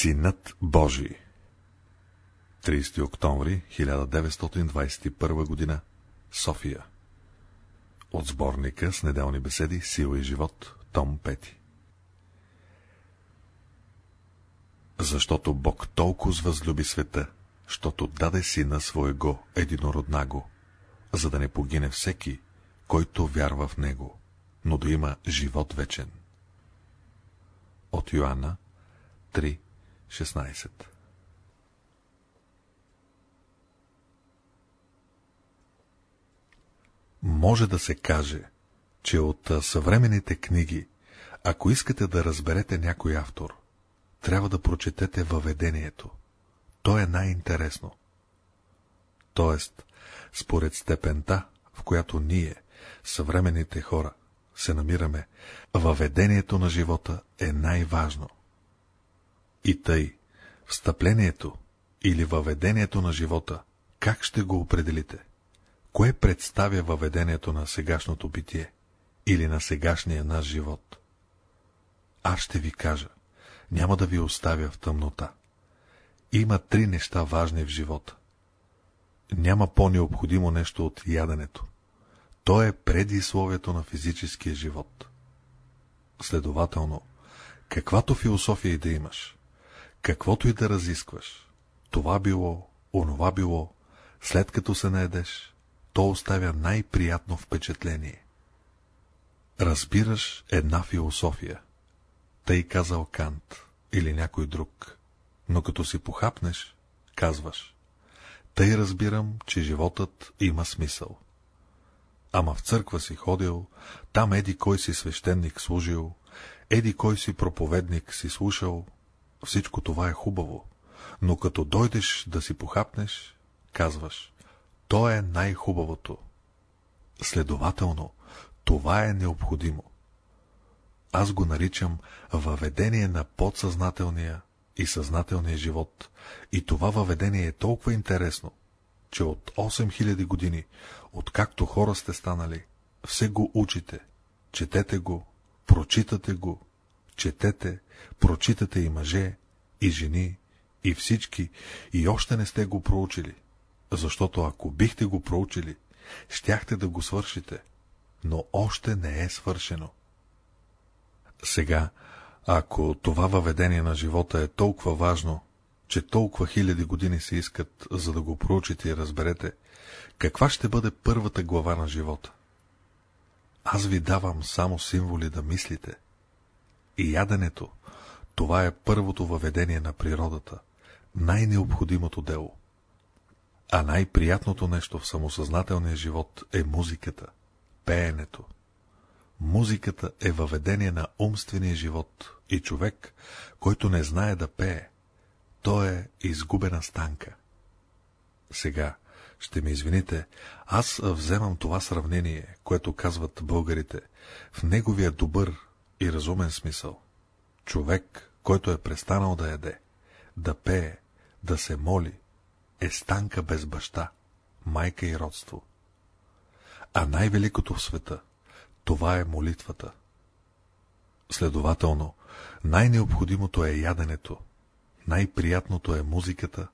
Синът Божий. 30 октомври 1921 година. София. От сборника с неделни беседи Сила и живот, том 5 Защото Бог толкова възлюби света, щото даде сина своего единороднаго, за да не погине всеки, който вярва в него, но да има живот вечен. От Йоанна 3.16 Може да се каже, че от съвременните книги, ако искате да разберете някой автор, трябва да прочетете въведението. То е най-интересно. Тоест, според степента, в която ние, съвременните хора, се намираме, въведението на живота е най-важно. И тъй, встъплението или въведението на живота, как ще го определите? Кое представя въведението на сегашното битие или на сегашния наш живот? Аз ще ви кажа, няма да ви оставя в тъмнота. Има три неща важни в живота. Няма по-необходимо нещо от яденето. То е предисловието на физическия живот. Следователно, каквато философия и да имаш, каквото и да разискваш, това било, онова било, след като се наедеш, то оставя най-приятно впечатление. Разбираш една философия, тъй казал Кант или някой друг, но като си похапнеш, казваш, тъй разбирам, че животът има смисъл. Ама в църква си ходил, там еди кой си свещеник служил, еди кой си проповедник си слушал, всичко това е хубаво, но като дойдеш да си похапнеш, казваш, то е най-хубавото. Следователно, това е необходимо. Аз го наричам въведение на подсъзнателния и съзнателния живот, и това въведение е толкова интересно, че от 8000 години, откакто хора сте станали, все го учите, четете го, прочитате го, четете, прочитате и мъже, и жени, и всички, и още не сте го проучили, защото ако бихте го проучили, щяхте да го свършите, но още не е свършено. Сега, ако това въведение на живота е толкова важно, че толкова хиляди години се искат, за да го проучите и разберете, каква ще бъде първата глава на живота? Аз ви давам само символи да мислите. И яденето, това е първото въведение на природата, най-необходимото дело. А най-приятното нещо в самосъзнателния живот е музиката, пеенето. Музиката е въведение на умствения живот и човек, който не знае да пее, то е изгубена станка. Сега, ще ми извините, аз вземам това сравнение, което казват българите, в неговия добър и разумен смисъл. Човек, който е престанал да яде, да пее, да се моли, е станка без баща, майка и родство. А най-великото в света, това е молитвата. Следователно, най-необходимото е яденето, най-приятното е музиката,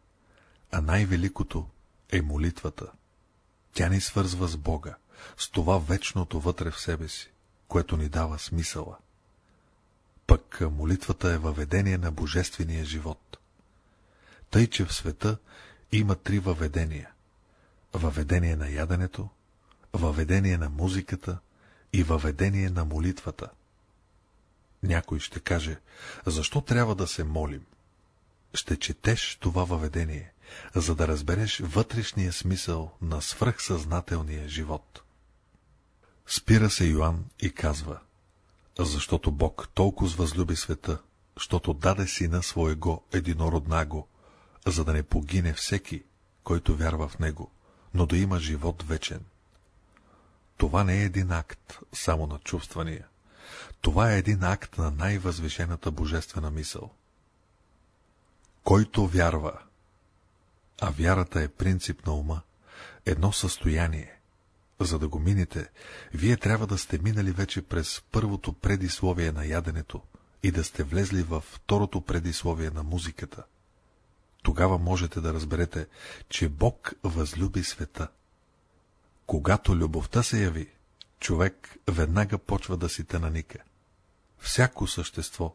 а най-великото е молитвата. Тя ни свързва с Бога, с това вечното вътре в себе си, което ни дава смисъла. Пък молитвата е въведение на божествения живот. Тъй, че в света има три въведения. Въведение на яденето, въведение на музиката и въведение на молитвата. Някой ще каже, защо трябва да се молим? Ще четеш това въведение, за да разбереш вътрешния смисъл на свръхсъзнателния живот. Спира се Йоанн и казва, защото Бог толкова възлюби света, защото даде сина своего единороднаго, за да не погине всеки, който вярва в него, но да има живот вечен. Това не е един акт само на чувствания. Това е един акт на най-възвишената божествена мисъл. Който вярва, а вярата е принцип на ума, едно състояние, за да го минете, вие трябва да сте минали вече през първото предисловие на яденето и да сте влезли във второто предисловие на музиката. Тогава можете да разберете, че Бог възлюби света. Когато любовта се яви, човек веднага почва да си те наника. Всяко същество,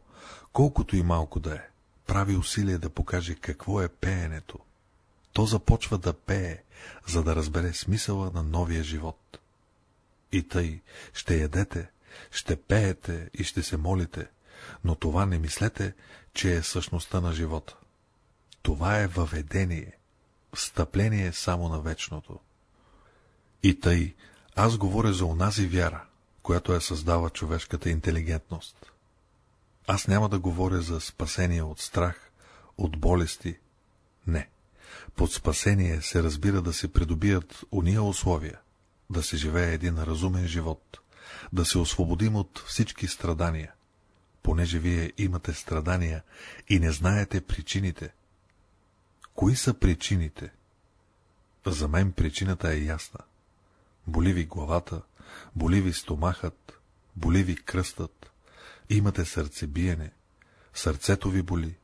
колкото и малко да е, прави усилие да покаже какво е пеенето. То започва да пее, за да разбере смисъла на новия живот. И тъй ще ядете, ще пеете и ще се молите, но това не мислете, че е същността на живота. Това е въведение, встъпление само на вечното. И тъй, аз говоря за онази вяра, която е създава човешката интелигентност. Аз няма да говоря за спасение от страх, от болести. Не. Под спасение се разбира да се придобият уния условия, да се живее един разумен живот, да се освободим от всички страдания, понеже вие имате страдания и не знаете причините. Кои са причините? За мен причината е ясна. Боли ви главата, боли ви стомахът, боли ви кръстът, имате сърцебиене, сърцето ви боли.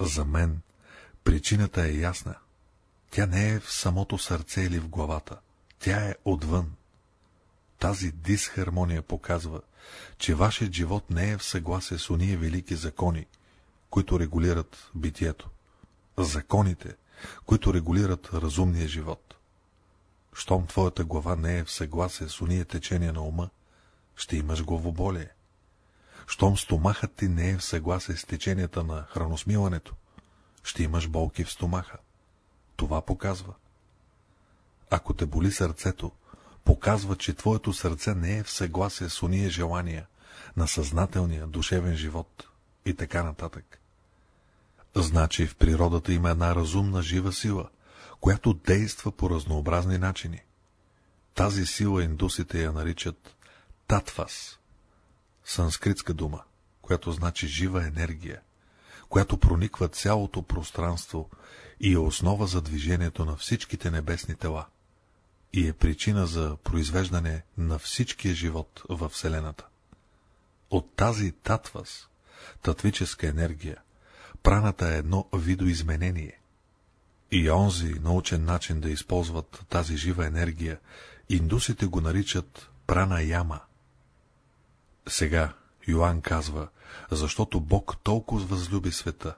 За мен причината е ясна. Тя не е в самото сърце или в главата, тя е отвън. Тази дисхармония показва, че вашият живот не е в съгласие с уния велики закони, които регулират битието. Законите, които регулират разумния живот. Щом твоята глава не е в съгласие с уния течения на ума, ще имаш главоболие. Щом стомахът ти не е в съгласие с теченията на храносмилането, ще имаш болки в стомаха. Това показва. Ако те боли сърцето, показва, че твоето сърце не е в съгласие с уния желания на съзнателния душевен живот и така нататък. Значи в природата има една разумна жива сила, която действа по разнообразни начини. Тази сила индусите я наричат татвас, санскритска дума, която значи жива енергия, която прониква цялото пространство и е основа за движението на всичките небесни тела и е причина за произвеждане на всичкия живот във Вселената. От тази татвас, татвическа енергия, праната е едно видоизменение. И онзи научен начин да използват тази жива енергия, индусите го наричат прана яма. Сега Йоанн казва, защото Бог толкова възлюби света,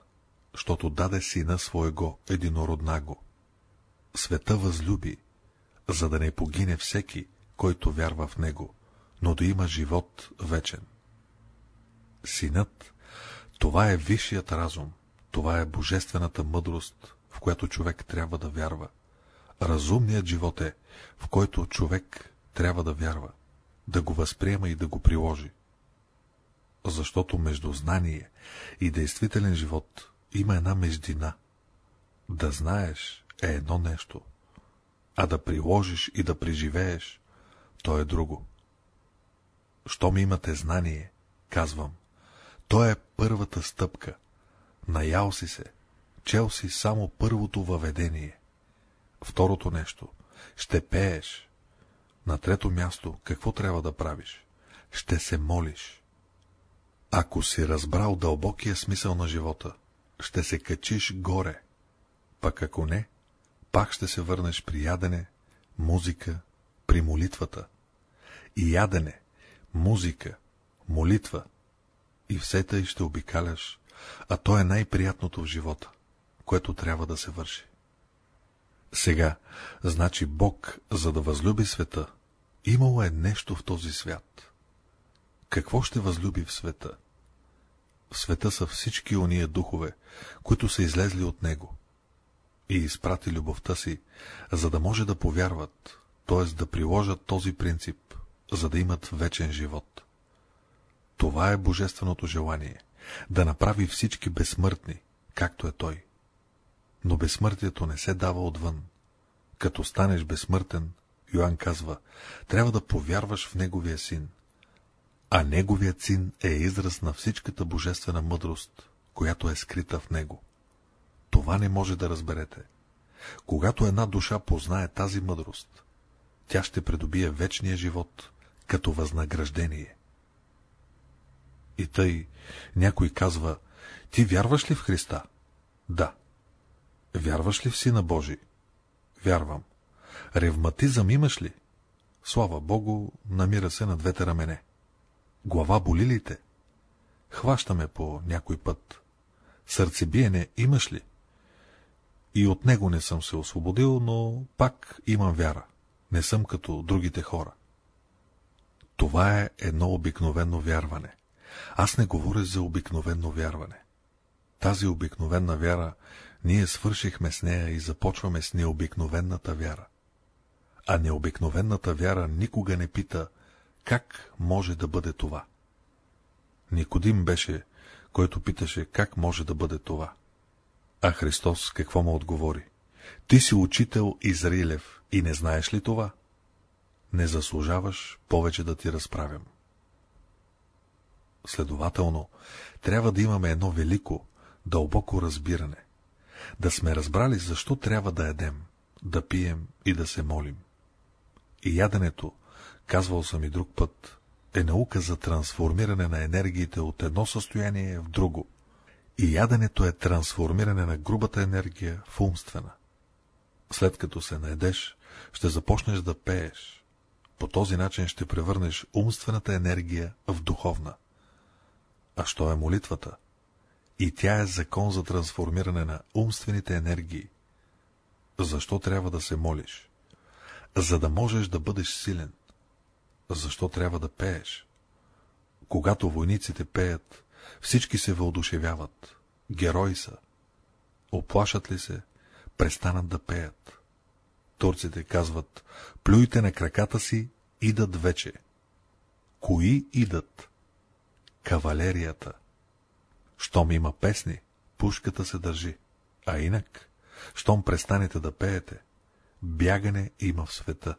защото даде сина своего единороднаго. Света възлюби, за да не погине всеки, който вярва в него, но да има живот вечен. Синът, това е висшият разум, това е божествената мъдрост, в която човек трябва да вярва. Разумният живот е, в който човек трябва да вярва, да го възприема и да го приложи. Защото между знание и действителен живот има една междина. Да знаеш е едно нещо, а да приложиш и да преживееш, то е друго. Щом имате знание, казвам, то е първата стъпка. Наял си се, чел си само първото въведение. Второто нещо, ще пееш. На трето място, какво трябва да правиш? Ще се молиш. Ако си разбрал дълбокия смисъл на живота, ще се качиш горе. Пък ако не, пак ще се върнеш при ядене, музика, при молитвата. И ядене, музика, молитва. И все тъй ще обикаляш, а то е най-приятното в живота, което трябва да се върши. Сега, значи Бог, за да възлюби света, имало е нещо в този свят. Какво ще възлюби в света? В света са всички ония духове, които са излезли от него и изпрати любовта си, за да може да повярват, т.е. да приложат този принцип, за да имат вечен живот. Това е божественото желание — да направи всички безсмъртни, както е той. Но безсмъртието не се дава отвън. Като станеш безсмъртен, Йоанн казва, трябва да повярваш в Неговия син. А Неговият син е израз на всичката божествена мъдрост, която е скрита в Него. Това не може да разберете. Когато една душа познае тази мъдрост, тя ще придобие вечния живот като възнаграждение. И тъй някой казва, ти вярваш ли в Христа? Да. Вярваш ли в Сина Божий? Вярвам. Ревматизъм имаш ли? Слава Богу, намира се на двете рамене. Глава боли ли те? Хващаме по някой път. Сърцебиене имаш ли? И от него не съм се освободил, но пак имам вяра. Не съм като другите хора. Това е едно обикновено вярване. Аз не говоря за обикновено вярване. Тази обикновена вяра, ние свършихме с нея и започваме с необикновената вяра. А необикновената вяра никога не пита, как може да бъде това. Никодим беше, който питаше, как може да бъде това. А Христос какво му отговори? Ти си учител Израилев и не знаеш ли това? Не заслужаваш повече да ти разправям. Следователно, трябва да имаме едно велико, дълбоко разбиране. Да сме разбрали защо трябва да едем, да пием и да се молим. И яденето, казвал съм и друг път, е наука за трансформиране на енергиите от едно състояние в друго. И яденето е трансформиране на грубата енергия в умствена. След като се наедеш, ще започнеш да пееш. По този начин ще превърнеш умствената енергия в духовна. А що е молитвата? И тя е закон за трансформиране на умствените енергии. Защо трябва да се молиш? За да можеш да бъдеш силен. Защо трябва да пееш? Когато войниците пеят, всички се въодушевяват. Герои са. Оплашат ли се, престанат да пеят. Турците казват, плюйте на краката си, идат вече. Кои идат? Кавалерията. Щом има песни, пушката се държи. А инак, щом престанете да пеете, бягане има в света.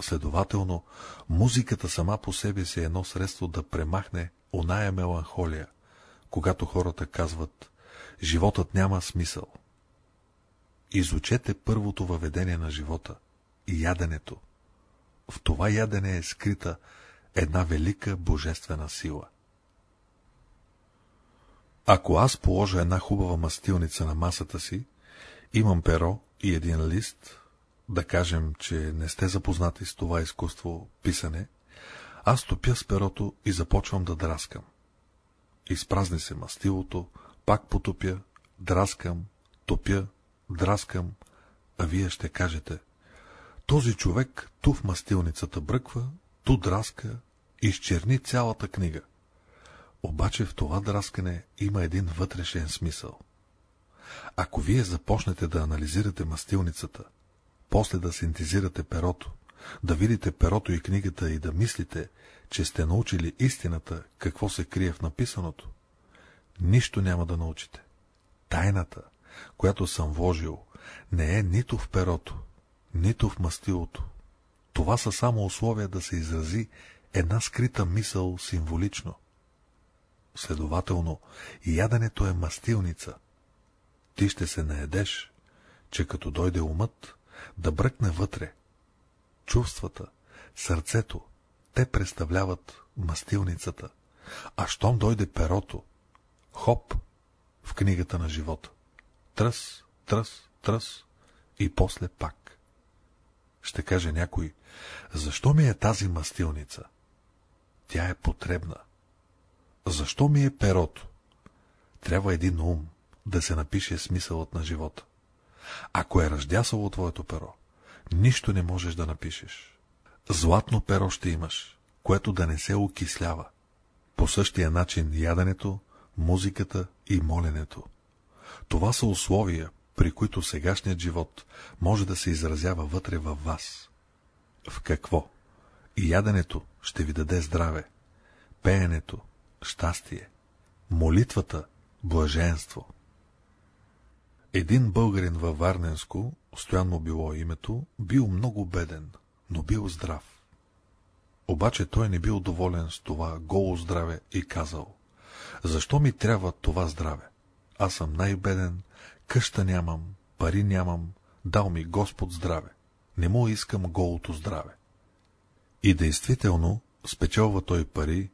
Следователно, музиката сама по себе си е едно средство да премахне оная меланхолия, когато хората казват, животът няма смисъл. Изучете първото въведение на живота – яденето. В това ядене е скрита една велика божествена сила. Ако аз положа една хубава мастилница на масата си, имам перо и един лист, да кажем, че не сте запознати с това изкуство писане, аз топя с перото и започвам да драскам. Изпразни се мастилото, пак потопя, драскам, топя, драскам, а вие ще кажете, този човек ту в мастилницата бръква, ту драска, изчерни цялата книга. Обаче в това драскане има един вътрешен смисъл. Ако вие започнете да анализирате мастилницата, после да синтезирате перото, да видите перото и книгата и да мислите, че сте научили истината, какво се крие в написаното, нищо няма да научите. Тайната, която съм вложил, не е нито в перото, нито в мастилото. Това са само условия да се изрази една скрита мисъл символично. Следователно, яденето е мастилница. Ти ще се наедеш, че като дойде умът, да бръкне вътре. Чувствата, сърцето, те представляват мастилницата, а щом дойде перото, хоп, в книгата на живота. Тръс, тръс, тръс и после пак. Ще каже някой, защо ми е тази мастилница? Тя е потребна. Защо ми е перото? Трябва един ум да се напише смисълът на живота. Ако е ръждясало твоето перо, нищо не можеш да напишеш. Златно перо ще имаш, което да не се окислява. По същия начин яденето, музиката и моленето. Това са условия, при които сегашният живот може да се изразява вътре във вас. В какво? И яденето ще ви даде здраве, пеенето – щастие, молитвата – блаженство. Един българин във Варненско, Стоян му било името, бил много беден, но бил здрав. Обаче той не бил доволен с това голо здраве и казал, защо ми трябва това здраве? Аз съм най-беден, къща нямам, пари нямам, дал ми Господ здраве. Не му искам голото здраве. И действително, спечелва той пари,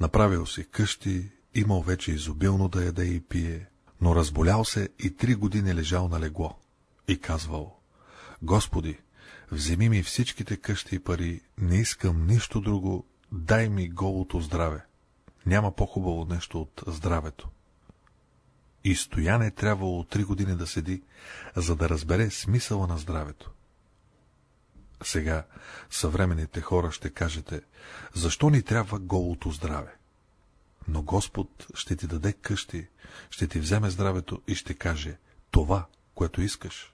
Направил си къщи, имал вече изобилно да яде и пие, но разболял се и три години лежал на легло и казвал, Господи, вземи ми всичките къщи и пари, не искам нищо друго, дай ми голото здраве. Няма по-хубаво нещо от здравето. И Стоян е трябвало три години да седи, за да разбере смисъла на здравето. Сега съвременните хора ще кажете, защо ни трябва голото здраве? Но Господ ще ти даде къщи, ще ти вземе здравето и ще каже, това, което искаш,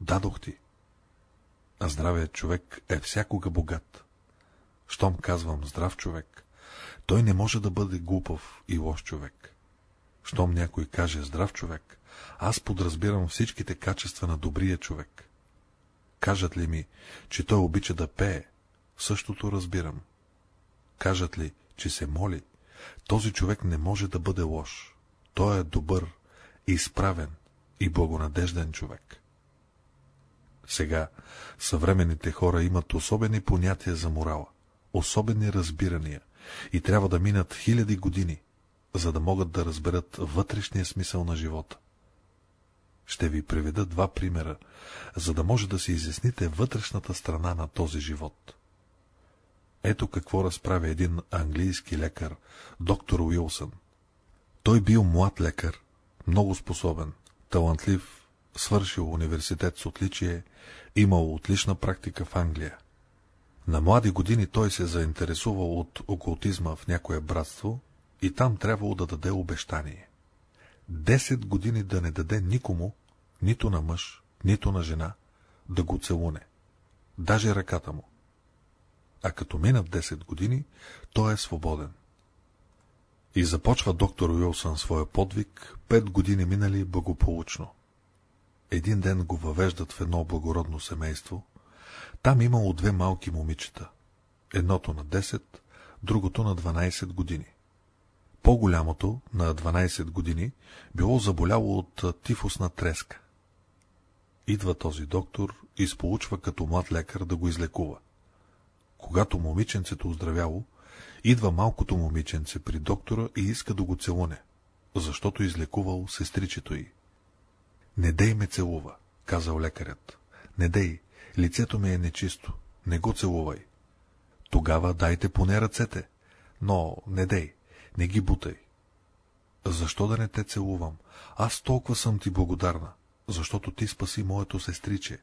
дадох ти. А здравият човек е всякога богат. Щом казвам здрав човек, той не може да бъде глупав и лош човек. Щом някой каже здрав човек, аз подразбирам всичките качества на добрия човек. Кажат ли ми, че той обича да пее, същото разбирам. Кажат ли, че се моли, този човек не може да бъде лош. Той е добър, изправен и благонадежден човек. Сега съвременните хора имат особени понятия за морала, особени разбирания и трябва да минат хиляди години, за да могат да разберат вътрешния смисъл на живота. Ще ви приведа два примера, за да може да си изясните вътрешната страна на този живот. Ето какво разправя един английски лекар, доктор Уилсън. Той бил млад лекар, много способен, талантлив, свършил университет с отличие, имал отлична практика в Англия. На млади години той се заинтересувал от окултизма в някое братство и там трябвало да даде обещание. Десет години да не даде никому, нито на мъж, нито на жена, да го целуне, даже ръката му. А като минат 10 години, той е свободен. И започва доктор Уилсън своя подвиг, пет години минали благополучно. Един ден го въвеждат в едно благородно семейство. Там имало две малки момичета. Едното на 10, другото на 12 години. По-голямото, на 12 години, било заболяло от тифусна треска. Идва този доктор и сполучва като млад лекар да го излекува. Когато момиченцето оздравяло, идва малкото момиченце при доктора и иска да го целуне, защото излекувал сестричето й. Не дей ме целува, казал лекарят. Не дей, лицето ми е нечисто, не го целувай. Тогава дайте поне ръцете, но не дей, не ги бутай. Защо да не те целувам? Аз толкова съм ти благодарна, защото ти спаси моето сестриче.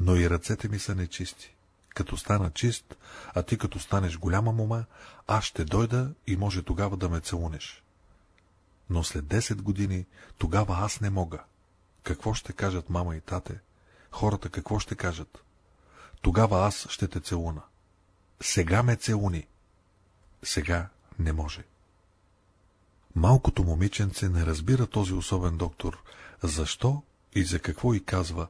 Но и ръцете ми са нечисти. Като стана чист, а ти като станеш голяма мома, аз ще дойда и може тогава да ме целунеш. Но след 10 години, тогава аз не мога. Какво ще кажат мама и тате? Хората какво ще кажат? Тогава аз ще те целуна. Сега ме целуни. Сега не може. Малкото момиченце не разбира този особен доктор, защо и за какво и казва,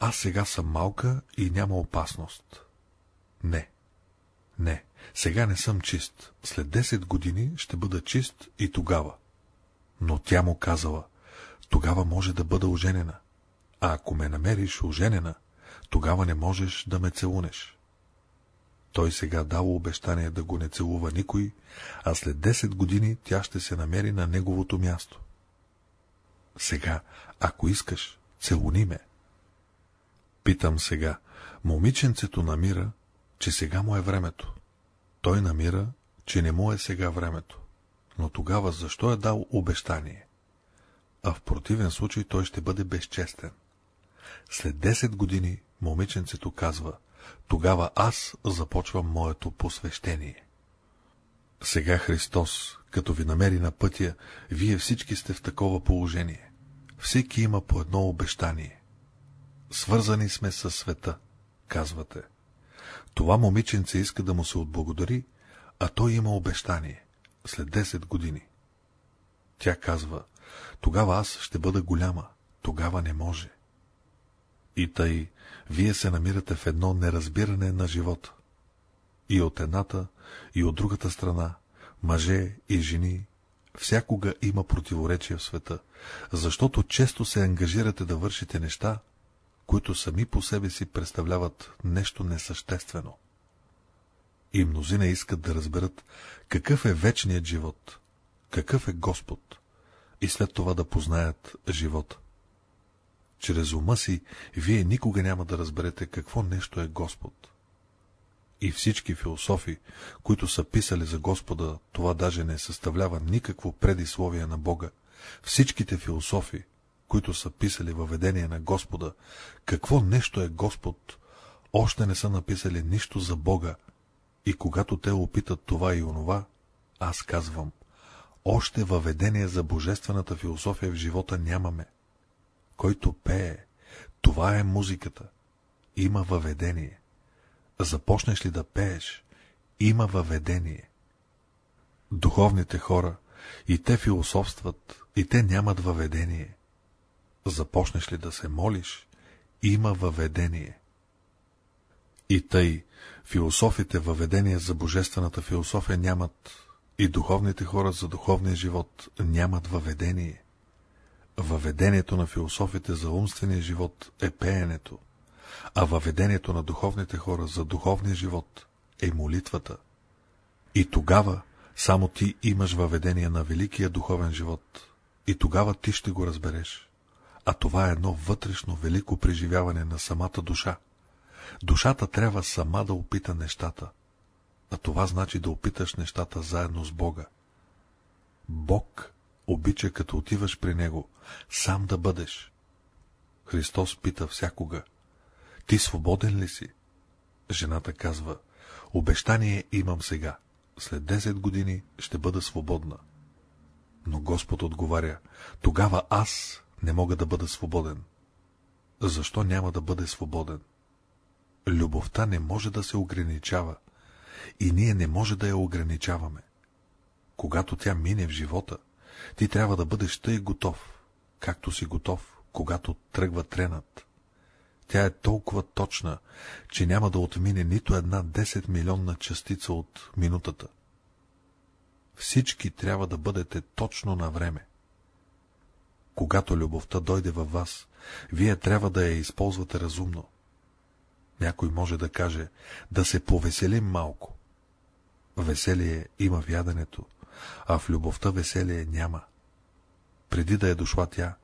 аз сега съм малка и няма опасност. Не. Не, сега не съм чист. След 10 години ще бъда чист и тогава. Но тя му казала, тогава може да бъда оженена. А ако ме намериш оженена, тогава не можеш да ме целунеш. Той сега дал обещание да го не целува никой, а след 10 години тя ще се намери на неговото място. Сега, ако искаш, целуни ме. Питам сега, момиченцето намира, че сега му е времето. Той намира, че не му е сега времето. Но тогава защо е дал обещание? А в противен случай той ще бъде безчестен. След 10 години момиченцето казва, тогава аз започвам моето посвещение. Сега Христос, като ви намери на пътя, вие всички сте в такова положение. Всеки има по едно обещание. Свързани сме със света, казвате. Това момиченце иска да му се отблагодари, а той има обещание. След 10 години. Тя казва, тогава аз ще бъда голяма, тогава не може. И тъй, вие се намирате в едно неразбиране на живота. И от едната, и от другата страна, мъже и жени, всякога има противоречия в света, защото често се ангажирате да вършите неща, които сами по себе си представляват нещо несъществено. И мнозина искат да разберат какъв е вечният живот, какъв е Господ, и след това да познаят живота. Чрез ума си вие никога няма да разберете какво нещо е Господ. И всички философи, които са писали за Господа, това даже не съставлява никакво предисловие на Бога. Всичките философи, които са писали въведение на Господа, какво нещо е Господ, още не са написали нищо за Бога. И когато те опитат това и онова, аз казвам, още въведение за божествената философия в живота нямаме. Който пее, това е музиката. Има въведение. Започнеш ли да пееш, има въведение. Духовните хора, и те философстват, и те нямат въведение. Започнеш ли да се молиш, има въведение. И тъй, философите въведение за божествената философия нямат, и духовните хора за духовния живот нямат въведение. Въведението на философите за умствения живот е пеенето, а въведението на духовните хора за духовния живот е молитвата. И тогава само ти имаш въведение на великия духовен живот, и тогава ти ще го разбереш. А това е едно вътрешно велико преживяване на самата душа. Душата трябва сама да опита нещата, а това значи да опиташ нещата заедно с Бога. Бог обича, като отиваш при Него, сам да бъдеш. Христос пита всякога, ти свободен ли си? Жената казва, обещание имам сега, след 10 години ще бъда свободна. Но Господ отговаря, тогава аз не мога да бъда свободен. Защо няма да бъде свободен? Любовта не може да се ограничава и ние не може да я ограничаваме. Когато тя мине в живота, ти трябва да бъдеш тъй готов, както си готов, когато тръгва тренът. Тя е толкова точна, че няма да отмине нито една 10 милионна частица от минутата. Всички трябва да бъдете точно на време. Когато любовта дойде във вас, вие трябва да я използвате разумно. Някой може да каже, да се повеселим малко. Веселие има в яденето, а в любовта веселие няма. Преди да е дошла тя,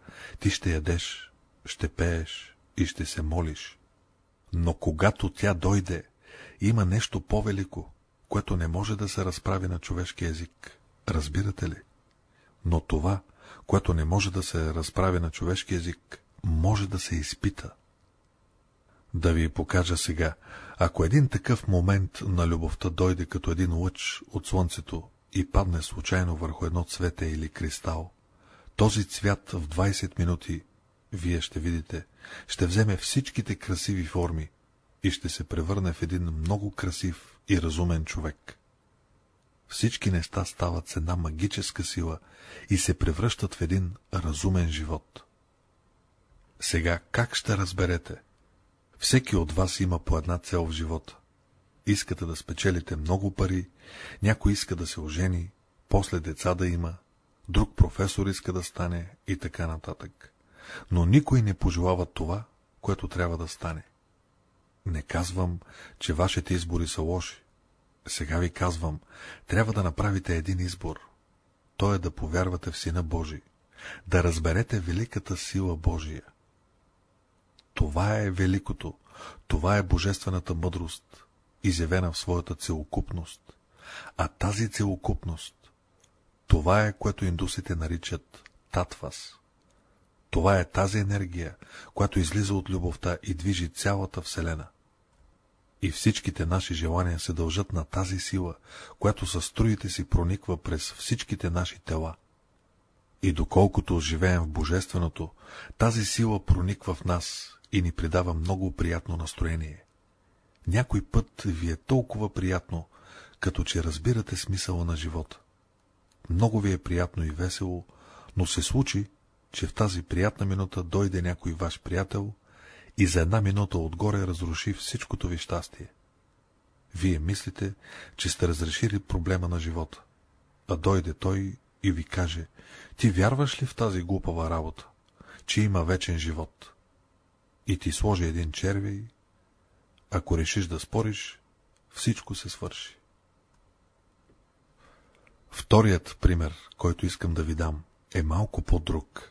ти ще ядеш, ще пееш и ще се молиш. Но когато тя дойде, има нещо по-велико, което не може да се разправи на човешки език. Разбирате ли? Но това, което не може да се разправи на човешки език, може да се изпита. Да ви покажа сега, ако един такъв момент на любовта дойде като един лъч от слънцето и падне случайно върху едно цвете или кристал, този цвят в 20 минути, вие ще видите, ще вземе всичките красиви форми и ще се превърне в един много красив и разумен човек. Всички неща стават с една магическа сила и се превръщат в един разумен живот. Сега как ще разберете? Всеки от вас има по една цел в живота. Искате да спечелите много пари, някой иска да се ожени, после деца да има, друг професор иска да стане и така нататък. Но никой не пожелава това, което трябва да стане. Не казвам, че вашите избори са лоши. Сега ви казвам, трябва да направите един избор. То е да повярвате в Сина Божий, да разберете великата сила Божия. Това е великото, това е божествената мъдрост, изявена в своята целокупност. А тази целокупност, това е, което индусите наричат татвас. Това е тази енергия, която излиза от любовта и движи цялата Вселена. И всичките наши желания се дължат на тази сила, която със струите си прониква през всичките наши тела. И доколкото живеем в Божественото, тази сила прониква в нас и ни придава много приятно настроение. Някой път ви е толкова приятно, като че разбирате смисъла на живота. Много ви е приятно и весело, но се случи, че в тази приятна минута дойде някой ваш приятел и за една минута отгоре разруши всичкото ви щастие. Вие мислите, че сте разрешили проблема на живота, а дойде той и ви каже, ти вярваш ли в тази глупава работа, че има вечен живот? И ти сложи един червей, ако решиш да спориш, всичко се свърши. Вторият пример, който искам да ви дам, е малко по-друг.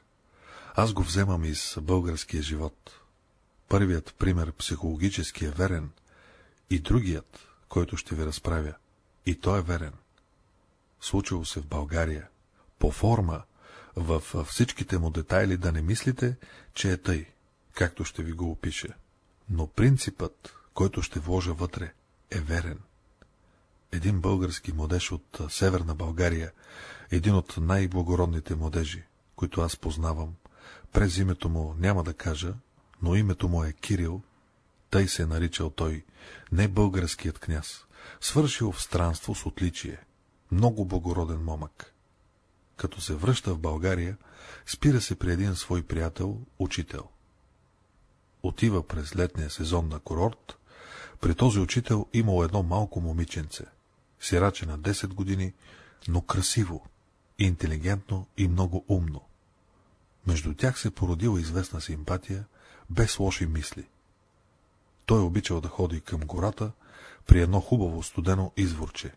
Аз го вземам из българския живот. Първият пример психологически е верен и другият, който ще ви разправя, и той е верен. Случило се в България. По форма, в всичките му детайли да не мислите, че е тъй, както ще ви го опиша. Но принципът, който ще вложа вътре, е верен. Един български младеж от Северна България, един от най-благородните младежи, които аз познавам, през името му няма да кажа, но името му е Кирил, тъй се е наричал той, не българският княз, свършил в странство с отличие, много благороден момък. Като се връща в България, спира се при един свой приятел, учител. Отива през летния сезон на курорт, при този учител имал едно малко момиченце, сираче на 10 години, но красиво, интелигентно и много умно. Между тях се породила известна симпатия, без лоши мисли. Той обичал да ходи към гората при едно хубаво студено изворче.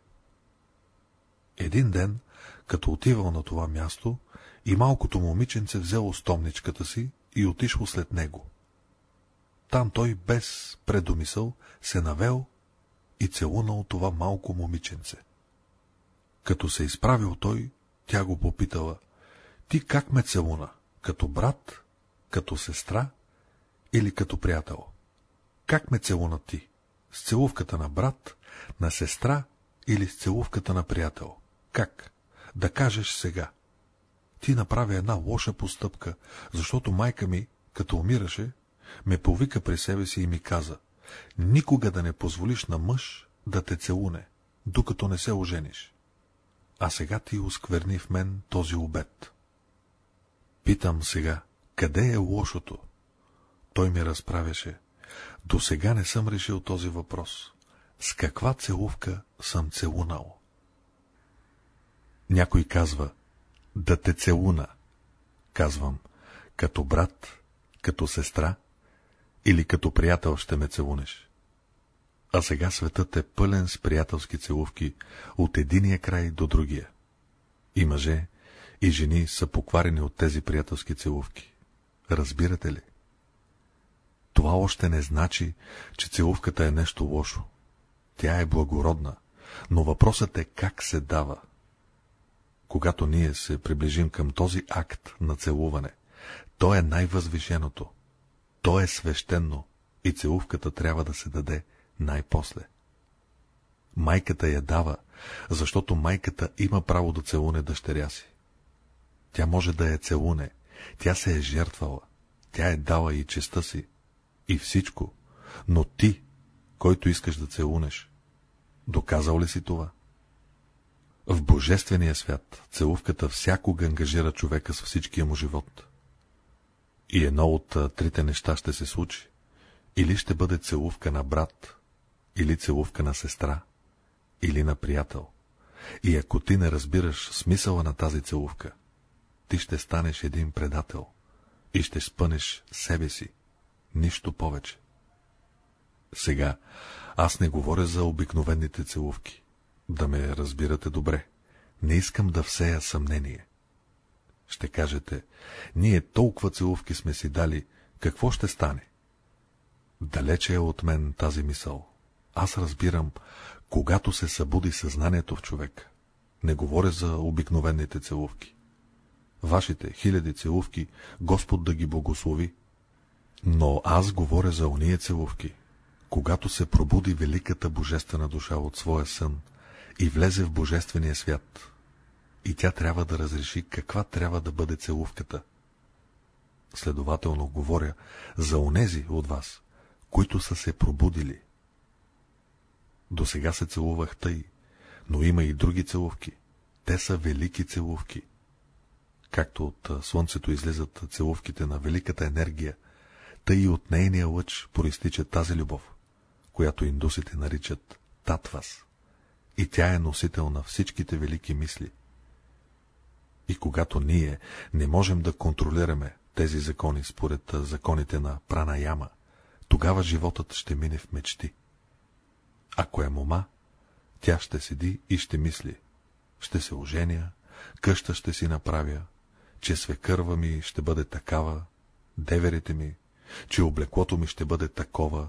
Един ден, като отивал на това място, и малкото момиченце взело стомничката си и отишло след него. Там той без предомисъл се навел и целунал това малко момиченце. Като се изправил той, тя го попитала, ти как ме целуна, като брат, като сестра или като приятел? Как ме целуна ти? С целувката на брат, на сестра или с целувката на приятел? Как? Да кажеш сега. Ти направи една лоша постъпка, защото майка ми, като умираше, ме повика при себе си и ми каза, никога да не позволиш на мъж да те целуне, докато не се ожениш. А сега ти оскверни в мен този обед. Питам сега, къде е лошото? Той ми разправяше. До сега не съм решил този въпрос. С каква целувка съм целунал? Някой казва, да те целуна. Казвам, като брат, като сестра или като приятел ще ме целунеш. А сега светът е пълен с приятелски целувки от единия край до другия. И мъже, и жени са покварени от тези приятелски целувки. Разбирате ли? Това още не значи, че целувката е нещо лошо. Тя е благородна, но въпросът е как се дава. Когато ние се приближим към този акт на целуване, то е най-възвишеното. То е свещено и целувката трябва да се даде най-после. Майката я дава, защото майката има право да целуне дъщеря си. Тя може да я целуне, тя се е жертвала, тя е дала и честа си, и всичко, но ти, който искаш да целунеш, доказал ли си това? В Божествения свят целувката всякога ангажира човека с всичкия му живот. И едно от трите неща ще се случи. Или ще бъде целувка на брат, или целувка на сестра, или на приятел. И ако ти не разбираш смисъла на тази целувка, ти ще станеш един предател и ще спънеш себе си, нищо повече. Сега аз не говоря за обикновените целувки. Да ме разбирате добре. Не искам да всея съмнение. Ще кажете, ние толкова целувки сме си дали, какво ще стане? Далече е от мен тази мисъл. Аз разбирам, когато се събуди съзнанието в човек. Не говоря за обикновените целувки. Вашите хиляди целувки, Господ да ги благослови. Но аз говоря за ония целувки, когато се пробуди великата божествена душа от своя сън и влезе в божествения свят, и тя трябва да разреши каква трябва да бъде целувката. Следователно говоря за онези от вас, които са се пробудили. До сега се целувах тъй, но има и други целувки. Те са велики целувки. Както от слънцето излизат целувките на великата енергия, тъй от нейния лъч проистича тази любов, която индусите наричат Татвас. И тя е носител на всичките велики мисли. И когато ние не можем да контролираме тези закони според законите на прана яма, тогава животът ще мине в мечти. Ако е мома, тя ще седи и ще мисли. Ще се оженя, къща ще си направя, че свекърва ми ще бъде такава, деверите ми, че облеклото ми ще бъде такова,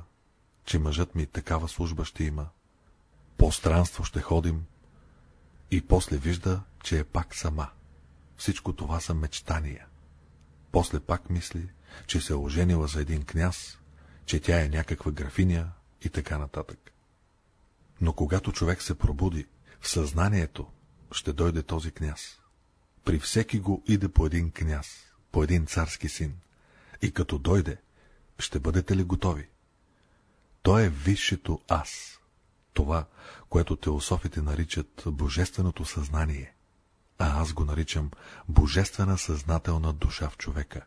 че мъжът ми такава служба ще има, по странство ще ходим и после вижда, че е пак сама. Всичко това са мечтания. После пак мисли, че се е оженила за един княз, че тя е някаква графиня и така нататък. Но когато човек се пробуди, в съзнанието ще дойде този княз. При всеки го иде по един княз, по един царски син. И като дойде, ще бъдете ли готови? То е висшето аз. Това, което теософите наричат божественото съзнание, а аз го наричам божествена съзнателна душа в човека.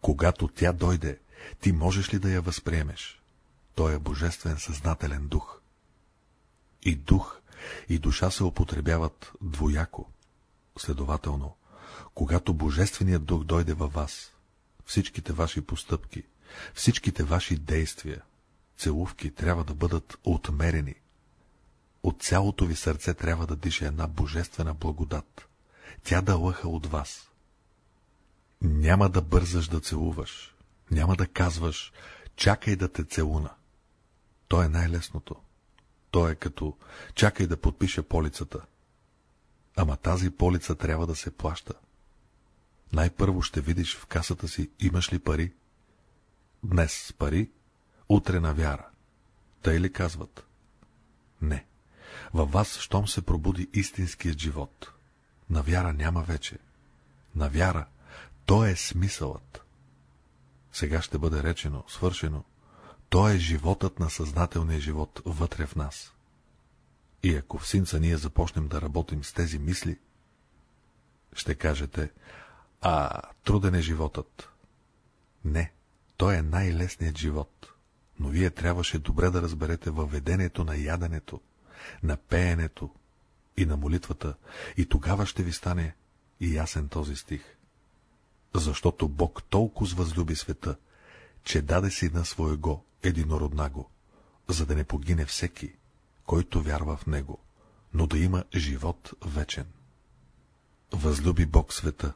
Когато тя дойде, ти можеш ли да я възприемеш? Той е божествен съзнателен дух. И дух, и душа се употребяват двояко. Следователно, когато Божественият дух дойде във вас, всичките ваши постъпки, всичките ваши действия, целувки трябва да бъдат отмерени. От цялото ви сърце трябва да диша една божествена благодат. Тя да лъха от вас. Няма да бързаш да целуваш. Няма да казваш, чакай да те целуна. То е най-лесното. То е като, чакай да подпише полицата. Ама тази полица трябва да се плаща. Най-първо ще видиш в касата си имаш ли пари. Днес пари, утре на вяра. Тъй ли казват? Не. Във вас, щом се пробуди истинският живот, на вяра няма вече. На вяра, то е смисълът. Сега ще бъде речено, свършено. То е животът на съзнателния живот вътре в нас. И ако в синца ние започнем да работим с тези мисли, ще кажете, а труден е животът. Не, той е най-лесният живот, но вие трябваше добре да разберете въведението на яденето, на пеенето и на молитвата, и тогава ще ви стане и ясен този стих. Защото Бог толкова възлюби света, че даде си на своего единороднаго, за да не погине всеки, който вярва в него, но да има живот вечен. Възлюби Бог света.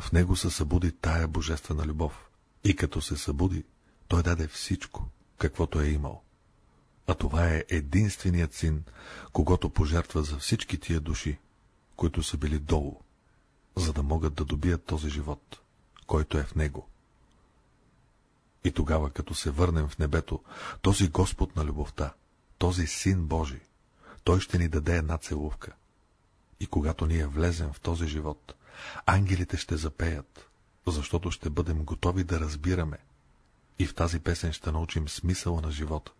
В него се събуди тая божествена любов. И като се събуди, той даде всичко, каквото е имал. А това е единственият син, когато пожертва за всички тия души, които са били долу, за да могат да добият този живот, който е в него. И тогава, като се върнем в небето, този Господ на любовта, този Син Божий, той ще ни даде една целувка. И когато ние влезем в този живот, ангелите ще запеят, защото ще бъдем готови да разбираме. И в тази песен ще научим смисъла на живота.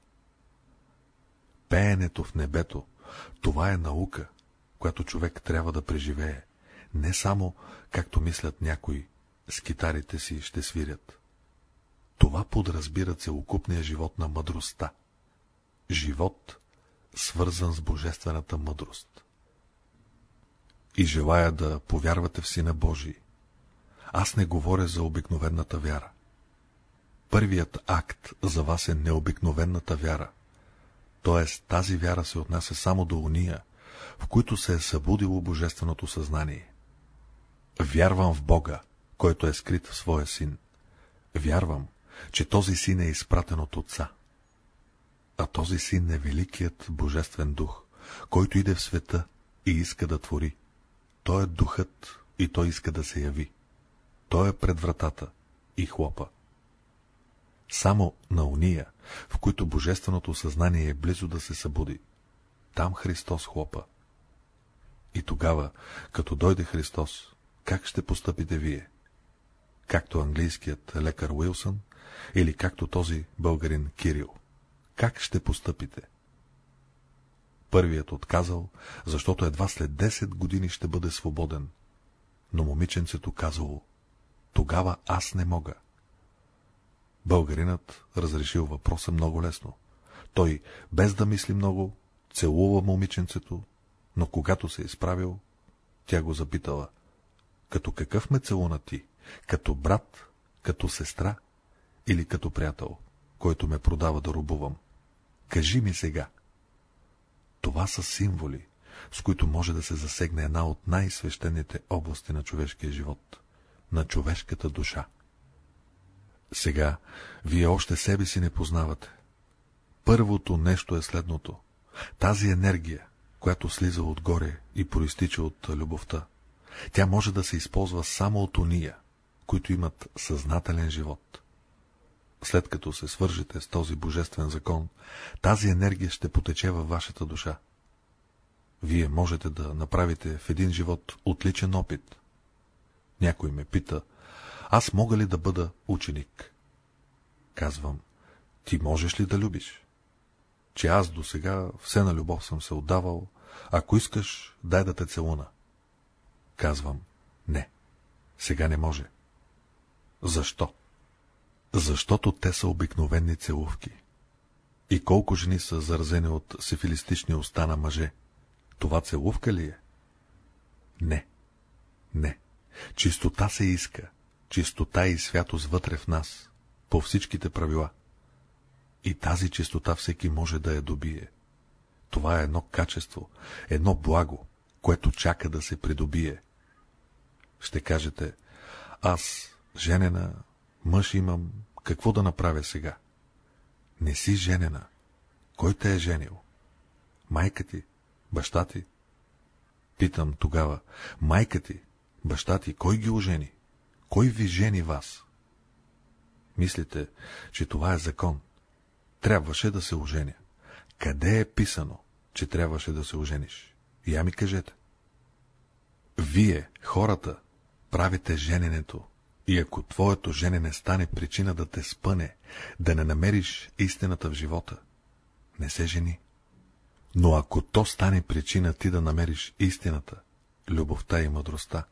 Пеенето в небето, това е наука, която човек трябва да преживее. Не само, както мислят някои, с китарите си ще свирят. Това подразбира целокупния живот на мъдростта. Живот, свързан с божествената мъдрост. И желая да повярвате в Сина Божий. Аз не говоря за обикновената вяра. Първият акт за вас е необикновената вяра. Т.е. тази вяра се отнася само до уния, в които се е събудило божественото съзнание. Вярвам в Бога, който е скрит в своя син. Вярвам, че този син е изпратен от Отца. А този син е великият Божествен дух, който иде в света и иска да твори. Той е духът и той иска да се яви. Той е пред вратата и хлопа. Само на уния, в които Божественото съзнание е близо да се събуди, там Христос хлопа. И тогава, като дойде Христос, как ще постъпите вие? Както английският лекар Уилсън или както този българин Кирил. Как ще постъпите? Първият отказал, защото едва след 10 години ще бъде свободен. Но момиченцето казало, тогава аз не мога. Българинът разрешил въпроса много лесно. Той, без да мисли много, целува момиченцето, но когато се е изправил, тя го запитала. Като какъв ме целуна ти? Като брат? Като сестра? или като приятел, който ме продава да рубувам. Кажи ми сега, Това са символи, с които може да се засегне една от най-свещените области на човешкия живот, на човешката душа. Сега вие още себе си не познавате. Първото нещо е следното. Тази енергия, която слиза отгоре и проистича от любовта, тя може да се използва само от уния, които имат съзнателен живот. След като се свържете с този божествен закон, тази енергия ще потече във вашата душа. Вие можете да направите в един живот отличен опит. Някой ме пита, аз мога ли да бъда ученик? Казвам, ти можеш ли да любиш? Че аз до сега все на любов съм се отдавал, ако искаш, дай да те целуна. Казвам, не, сега не може. Защо? Защото те са обикновени целувки. И колко жени са заразени от сифилистични уста на мъже? Това целувка ли е? Не. Не. Чистота се иска. Чистота и святост вътре в нас. По всичките правила. И тази чистота всеки може да я добие. Това е едно качество, едно благо, което чака да се придобие. Ще кажете, аз, женена, мъж имам, какво да направя сега? Не си женена. Кой те е женил? Майка ти? Баща ти? Питам тогава, майка ти, баща ти, кой ги ожени? Кой ви жени вас? Мислите, че това е закон. Трябваше да се оженя. Къде е писано, че трябваше да се ожениш? Я ми кажете. Вие, хората, правите жененето, и ако твоето женене стане причина да те спъне, да не намериш истината в живота, не се жени. Но ако то стане причина ти да намериш истината, любовта и мъдростта,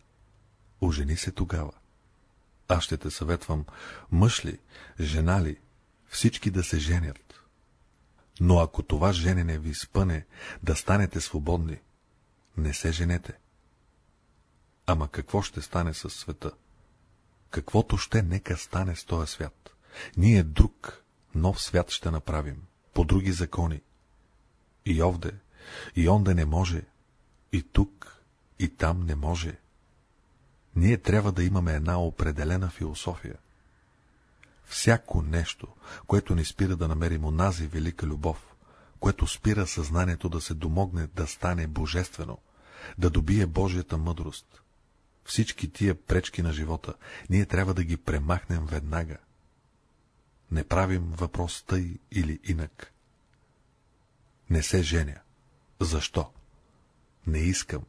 ожени се тогава. Аз ще те съветвам, мъж ли, жена ли, всички да се женят. Но ако това женене ви спъне да станете свободни, не се женете. Ама какво ще стане с света? Каквото ще нека стане с този свят. Ние друг, нов свят ще направим, по други закони. И овде, и онде не може, и тук, и там не може. Ние трябва да имаме една определена философия. Всяко нещо, което ни спира да намерим онази велика любов, което спира съзнанието да се домогне да стане божествено, да добие Божията мъдрост, всички тия пречки на живота, ние трябва да ги премахнем веднага. Не правим въпрос тъй или инак. Не се женя. Защо? Не искам.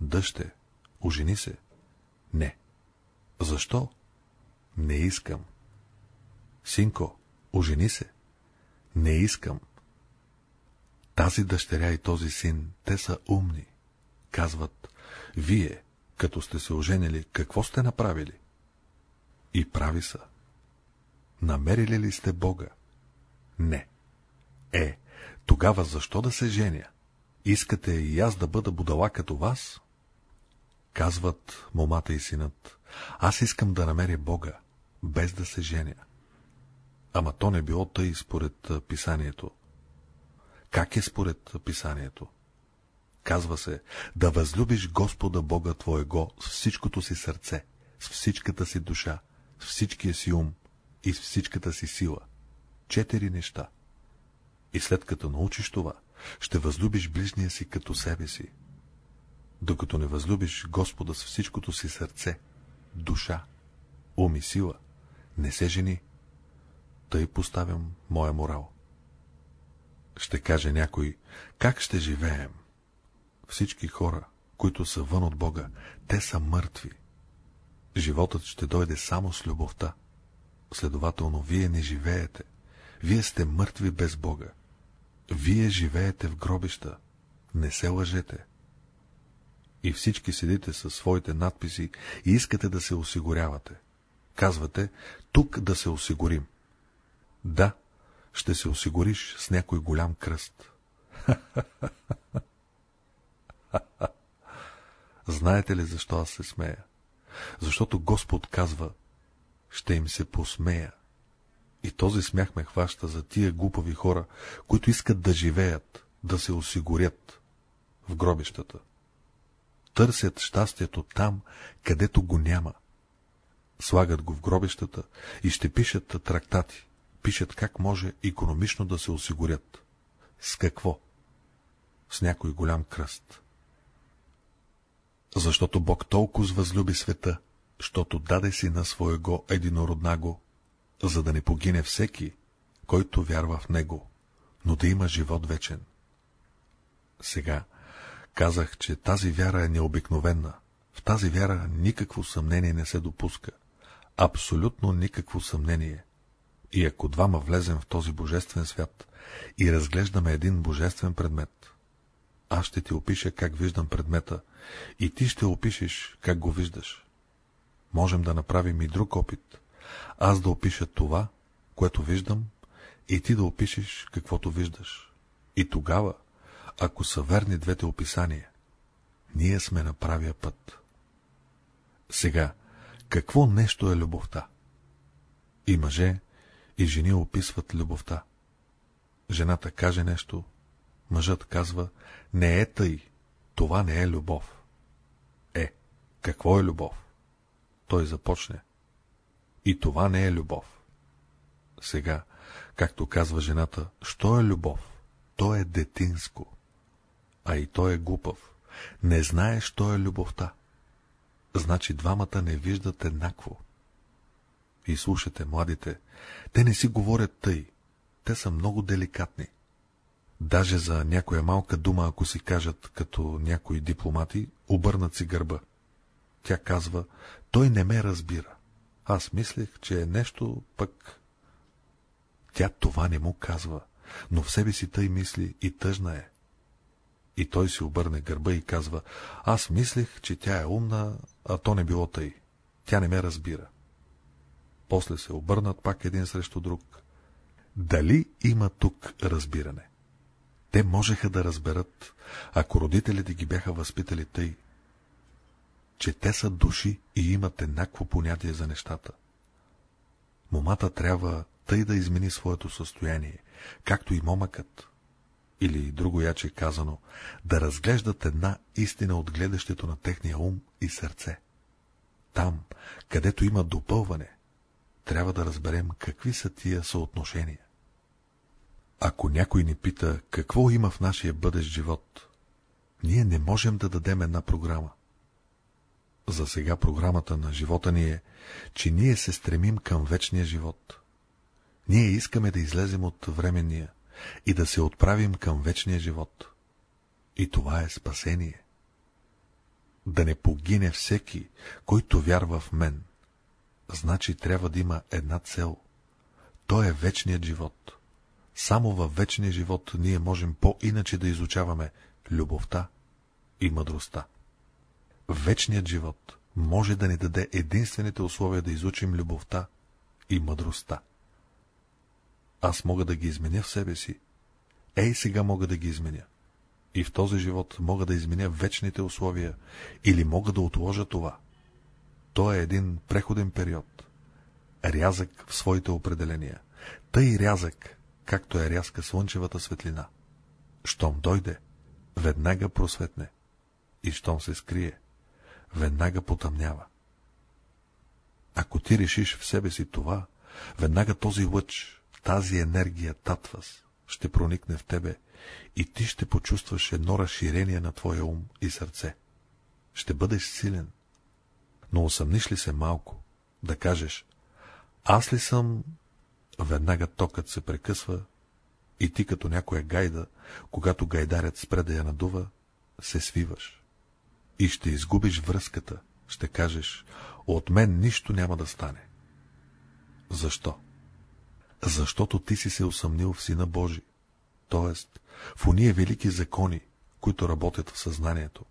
Дъще, ожени се. Не. Защо? Не искам. Синко, ожени се. Не искам. Тази дъщеря и този син, те са умни. Казват, вие, като сте се оженили, какво сте направили? И прави са. Намерили ли сте Бога? Не. Е, тогава защо да се женя? Искате и аз да бъда будала като вас? Казват момата и синът, аз искам да намеря Бога, без да се женя. Ама то не било тъй според писанието. Как е според писанието? Казва се, да възлюбиш Господа Бога Твоего с всичкото си сърце, с всичката си душа, с всичкия си ум и с всичката си сила. Четири неща. И след като научиш това, ще възлюбиш ближния си като себе си. Докато не възлюбиш Господа с всичкото си сърце, душа, ум и сила, не се жени. Тъй поставям моя морал. Ще каже някой, как ще живеем? всички хора, които са вън от Бога, те са мъртви. Животът ще дойде само с любовта. Следователно, вие не живеете. Вие сте мъртви без Бога. Вие живеете в гробища. Не се лъжете. И всички седите със своите надписи и искате да се осигурявате. Казвате, тук да се осигурим. Да, ще се осигуриш с някой голям кръст. Знаете ли защо аз се смея? Защото Господ казва, ще им се посмея. И този смях ме хваща за тия глупави хора, които искат да живеят, да се осигурят в гробищата. Търсят щастието там, където го няма. Слагат го в гробищата и ще пишат трактати, пишат как може економично да се осигурят. С какво? С някой голям кръст. Защото Бог толкова възлюби света, защото даде си на своего единороднаго, за да не погине всеки, който вярва в Него, но да има живот вечен. Сега казах, че тази вяра е необикновена. В тази вяра никакво съмнение не се допуска. Абсолютно никакво съмнение. И ако двама влезем в този божествен свят и разглеждаме един божествен предмет, аз ще ти опиша как виждам предмета и ти ще опишеш как го виждаш. Можем да направим и друг опит. Аз да опиша това, което виждам, и ти да опишеш каквото виждаш. И тогава, ако са верни двете описания, ние сме на правия път. Сега, какво нещо е любовта? И мъже, и жени описват любовта. Жената каже нещо, мъжът казва, не е тъй, това не е любов. Е, какво е любов? Той започне. И това не е любов. Сега, както казва жената, що е любов? То е детинско. А и той е глупав. Не знае, що е любовта. Значи двамата не виждат еднакво. И слушате, младите, те не си говорят тъй. Те са много деликатни. Даже за някоя малка дума, ако си кажат, като някои дипломати, обърнат си гърба. Тя казва, той не ме разбира. Аз мислех, че е нещо пък... Тя това не му казва, но в себе си тъй мисли и тъжна е. И той си обърне гърба и казва, аз мислех, че тя е умна, а то не било тъй. Тя не ме разбира. После се обърнат пак един срещу друг. Дали има тук разбиране? Те можеха да разберат, ако родителите ги бяха възпитали тъй, че те са души и имат еднакво понятие за нещата. Момата трябва тъй да измени своето състояние, както и момъкът, или друго яче казано, да разглеждат една истина от гледащето на техния ум и сърце. Там, където има допълване, трябва да разберем какви са тия съотношения. Ако някой ни пита какво има в нашия бъдещ живот, ние не можем да дадем една програма. За сега програмата на живота ни е, че ние се стремим към вечния живот. Ние искаме да излезем от временния и да се отправим към вечния живот. И това е спасение. Да не погине всеки, който вярва в мен. Значи трябва да има една цел. То е вечният живот. Само във вечния живот ние можем по-иначе да изучаваме любовта и мъдростта. Вечният живот може да ни даде единствените условия да изучим любовта и мъдростта. Аз мога да ги изменя в себе си. Ей, сега мога да ги изменя. И в този живот мога да изменя вечните условия или мога да отложа това. То е един преходен период. Рязък в своите определения. Тъй рязък, както е рязка слънчевата светлина. Щом дойде, веднага просветне. И щом се скрие, веднага потъмнява. Ако ти решиш в себе си това, веднага този лъч, тази енергия татвас, ще проникне в тебе и ти ще почувстваш едно разширение на твоя ум и сърце. Ще бъдеш силен. Но усъмниш ли се малко, да кажеш, аз ли съм веднага токът се прекъсва и ти като някоя гайда, когато гайдарят спре да я надува, се свиваш. И ще изгубиш връзката, ще кажеш, от мен нищо няма да стане. Защо? Защото ти си се усъмнил в Сина Божи, т.е. в уния велики закони, които работят в съзнанието.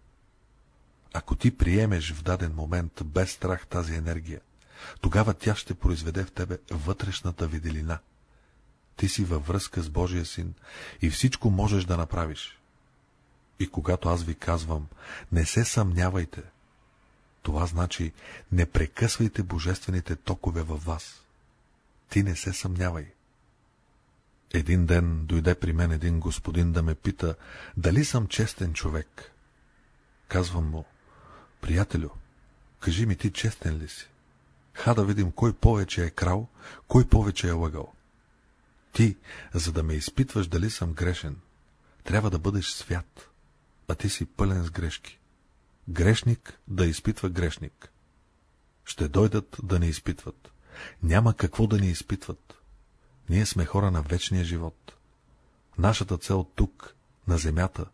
Ако ти приемеш в даден момент без страх тази енергия, тогава тя ще произведе в тебе вътрешната виделина. Ти си във връзка с Божия син и всичко можеш да направиш. И когато аз ви казвам, не се съмнявайте, това значи не прекъсвайте божествените токове във вас. Ти не се съмнявай. Един ден дойде при мен един господин да ме пита, дали съм честен човек. Казвам му, приятелю, кажи ми ти честен ли си? Ха да видим кой повече е крал, кой повече е лъгал. Ти, за да ме изпитваш дали съм грешен, трябва да бъдеш свят, а ти си пълен с грешки. Грешник да изпитва грешник. Ще дойдат да не изпитват. Няма какво да ни изпитват. Ние сме хора на вечния живот. Нашата цел тук, на земята,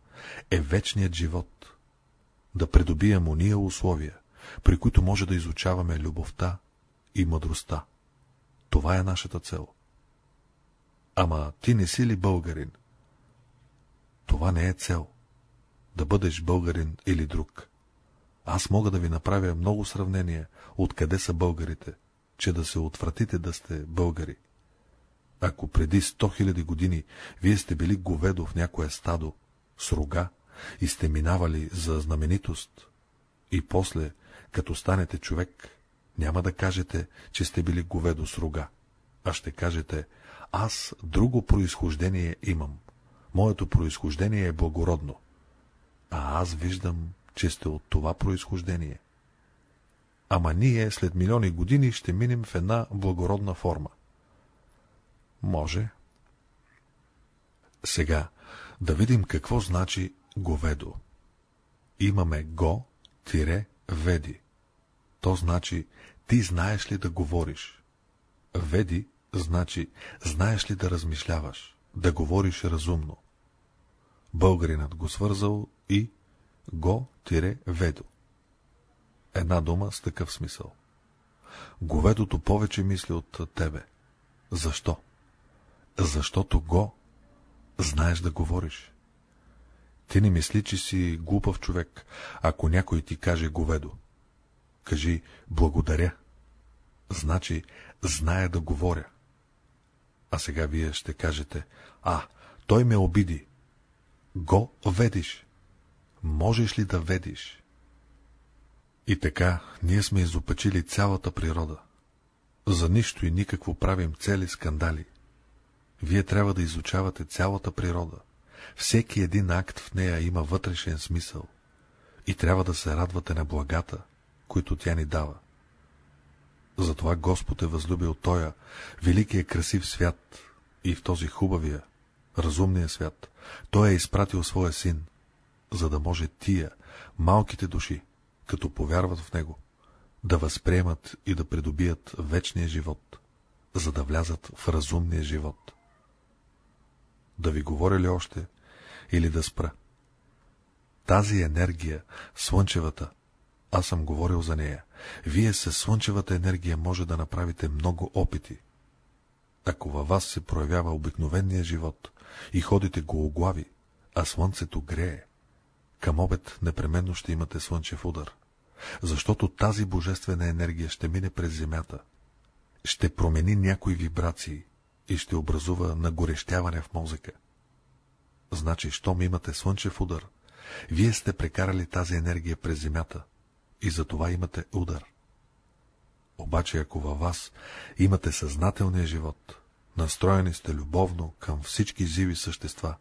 е вечният живот. Да придобием уния условия, при които може да изучаваме любовта и мъдростта. Това е нашата цел. Ама ти не си ли българин? Това не е цел. Да бъдеш българин или друг. Аз мога да ви направя много сравнения, откъде са българите, че да се отвратите да сте българи. Ако преди 100 000 години вие сте били говедо в някое стадо, с рога, и сте минавали за знаменитост, и после, като станете човек, няма да кажете, че сте били говедо с рога, а ще кажете, аз друго произхождение имам. Моето произхождение е благородно. А аз виждам, че сте от това произхождение. Ама ние след милиони години ще минем в една благородна форма. Може. Сега да видим какво значи говедо. Имаме го-веди. То значи ти знаеш ли да говориш. Веди значи знаеш ли да размишляваш, да говориш разумно. Българинът го свързал и го-ведо. Една дума с такъв смисъл. Говедото повече мисли от тебе. Защо? Защото го знаеш да говориш. Ти не мисли, че си глупав човек, ако някой ти каже говедо. Кажи благодаря. Значи, знае да говоря. А сега вие ще кажете, а, той ме обиди. Го ведиш. Можеш ли да ведиш? И така, ние сме изопачили цялата природа. За нищо и никакво правим цели скандали. Вие трябва да изучавате цялата природа. Всеки един акт в нея има вътрешен смисъл. И трябва да се радвате на благата, които тя ни дава. Затова Господ е възлюбил Тоя, великия красив свят, и в този хубавия, разумния свят, Той е изпратил своя син, за да може тия, малките души, като повярват в Него, да възприемат и да придобият вечния живот, за да влязат в разумния живот. Да ви говоря ли още или да спра? Тази енергия, слънчевата, аз съм говорил за нея. Вие със слънчевата енергия може да направите много опити. Ако във вас се проявява обикновения живот и ходите гологлави, а слънцето грее, към обед непременно ще имате слънчев удар, защото тази божествена енергия ще мине през земята, ще промени някои вибрации и ще образува нагорещяване в мозъка. Значи, щом имате слънчев удар, вие сте прекарали тази енергия през земята и за това имате удар. Обаче, ако във вас имате съзнателния живот, настроени сте любовно към всички живи същества,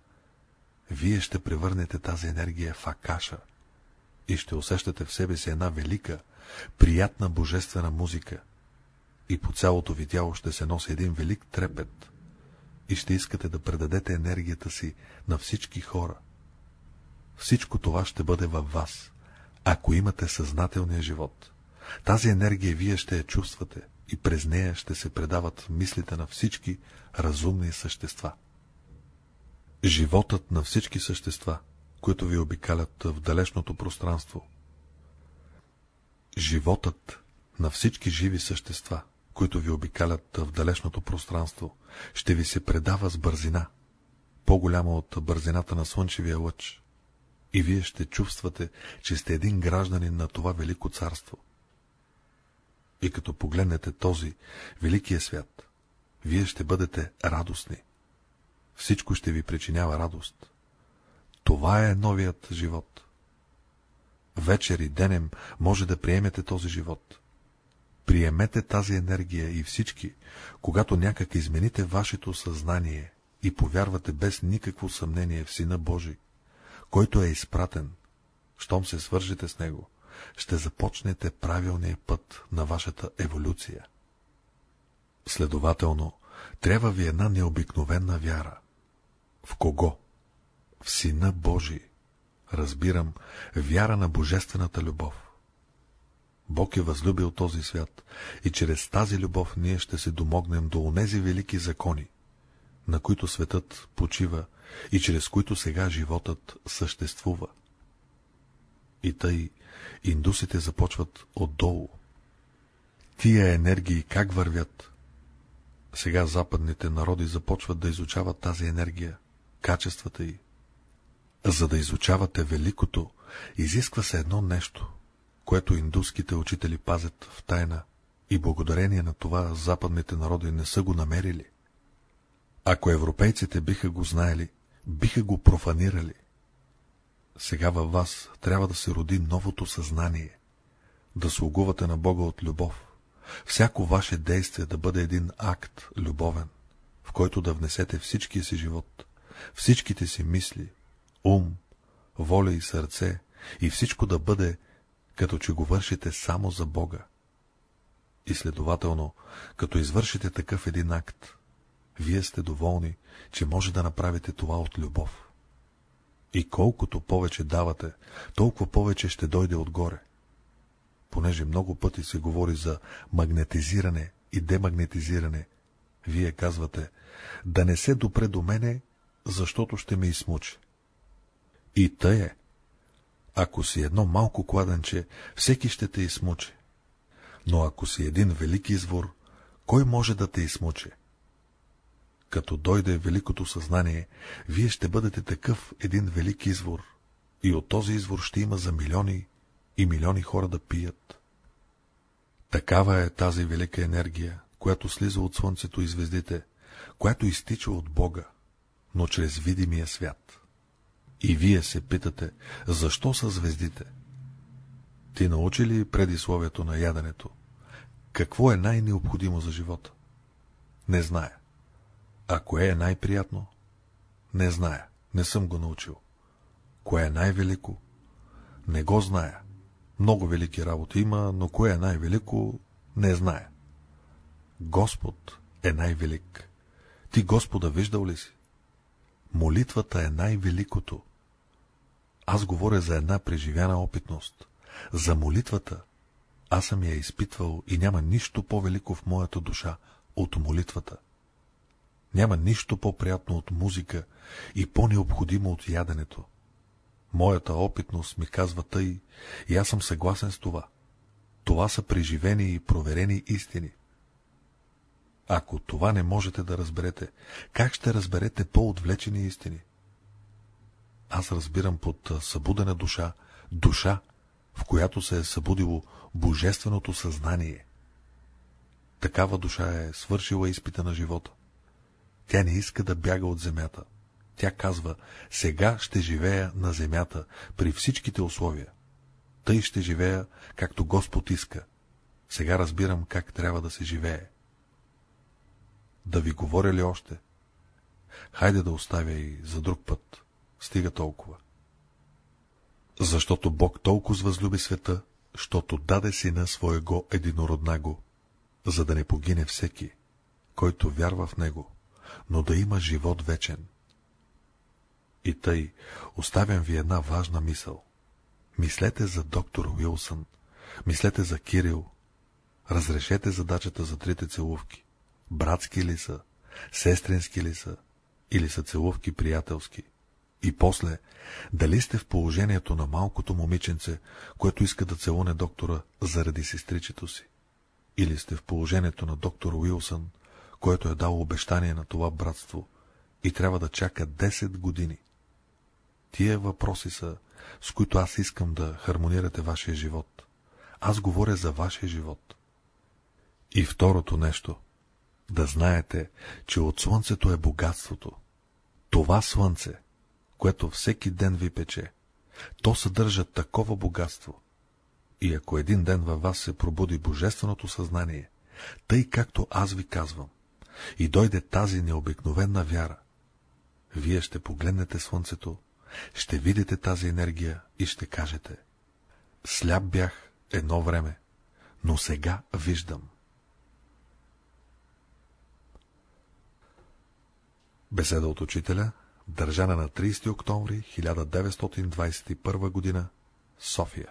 вие ще превърнете тази енергия в акаша и ще усещате в себе си една велика, приятна божествена музика и по цялото ви тяло ще се носи един велик трепет и ще искате да предадете енергията си на всички хора. Всичко това ще бъде във вас, ако имате съзнателния живот. Тази енергия вие ще я чувствате и през нея ще се предават мислите на всички разумни същества. Животът на всички същества, които ви обикалят в далечното пространство. Животът на всички живи същества, които ви обикалят в далечното пространство, ще ви се предава с бързина, по-голяма от бързината на слънчевия лъч, и вие ще чувствате, че сте един гражданин на това велико царство. И като погледнете този великия свят, вие ще бъдете радостни. Всичко ще ви причинява радост. Това е новият живот. Вечер и денем може да приемете този живот. Приемете тази енергия и всички, когато някак измените вашето съзнание и повярвате без никакво съмнение в Сина Божий, който е изпратен, щом се свържете с Него, ще започнете правилния път на вашата еволюция. Следователно, трябва ви една необикновена вяра. В кого? В Сина Божий. Разбирам, вяра на Божествената любов. Бог е възлюбил този свят и чрез тази любов ние ще се домогнем до онези велики закони, на които светът почива и чрез които сега животът съществува. И тъй индусите започват отдолу. Тия енергии как вървят? Сега западните народи започват да изучават тази енергия, качествата й. За да изучавате великото, изисква се едно нещо, което индуските учители пазят в тайна, и благодарение на това западните народи не са го намерили. Ако европейците биха го знаели, биха го профанирали. Сега във вас трябва да се роди новото съзнание, да слугувате на Бога от любов, всяко ваше действие да бъде един акт любовен, в който да внесете всичкия си живот, всичките си мисли, ум, воля и сърце, и всичко да бъде, като че го вършите само за Бога. И следователно, като извършите такъв един акт, вие сте доволни, че може да направите това от любов. И колкото повече давате, толкова повече ще дойде отгоре. Понеже много пъти се говори за магнетизиране и демагнетизиране, вие казвате, да не се допре до мене, защото ще ме измучи. И тъй е. Ако си едно малко кладенче, всеки ще те измучи. Но ако си един велик извор, кой може да те измучи? Като дойде великото съзнание, вие ще бъдете такъв един велик извор, и от този извор ще има за милиони и милиони хора да пият. Такава е тази велика енергия, която слиза от слънцето и звездите, която изтича от Бога, но чрез видимия свят. И вие се питате, защо са звездите? Ти научи ли предисловието на яденето? Какво е най-необходимо за живота? Не зная. А кое е най-приятно? Не зная, не съм го научил. Кое е най-велико? Не го зная. Много велики работи има, но кое е най-велико, не зная. Господ е най-велик. Ти Господа виждал ли си? Молитвата е най-великото. Аз говоря за една преживяна опитност. За молитвата. Аз съм я изпитвал и няма нищо по-велико в моята душа от молитвата. Няма нищо по-приятно от музика и по-необходимо от яденето. Моята опитност ми казва тъй и аз съм съгласен с това. Това са преживени и проверени истини. Ако това не можете да разберете, как ще разберете по-отвлечени истини? Аз разбирам под събудена душа, душа, в която се е събудило божественото съзнание. Такава душа е свършила изпита на живота. Тя не иска да бяга от земята. Тя казва, сега ще живея на земята при всичките условия. Тъй ще живея, както Господ иска. Сега разбирам как трябва да се живее. Да ви говоря ли още? Хайде да оставя и за друг път. Стига толкова. Защото Бог толкова възлюби света, щото даде сина своего единороднаго, за да не погине всеки, който вярва в него, но да има живот вечен. И тъй, оставям ви една важна мисъл. Мислете за доктор Уилсън, мислете за Кирил, разрешете задачата за трите целувки. Братски ли са, сестрински ли са, или са целувки приятелски. И после, дали сте в положението на малкото момиченце, което иска да целуне доктора заради сестричето си? Или сте в положението на доктор Уилсън, който е дал обещание на това братство и трябва да чака 10 години. Тия въпроси са, с които аз искам да хармонирате вашия живот. Аз говоря за вашия живот. И второто нещо. Да знаете, че от слънцето е богатството. Това слънце, което всеки ден ви пече. То съдържа такова богатство. И ако един ден във вас се пробуди божественото съзнание, тъй както аз ви казвам, и дойде тази необикновена вяра, вие ще погледнете слънцето, ще видите тази енергия и ще кажете — сляп бях едно време, но сега виждам. Беседа от учителя държана на 30 октомври 1921 г. София.